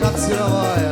как силовая.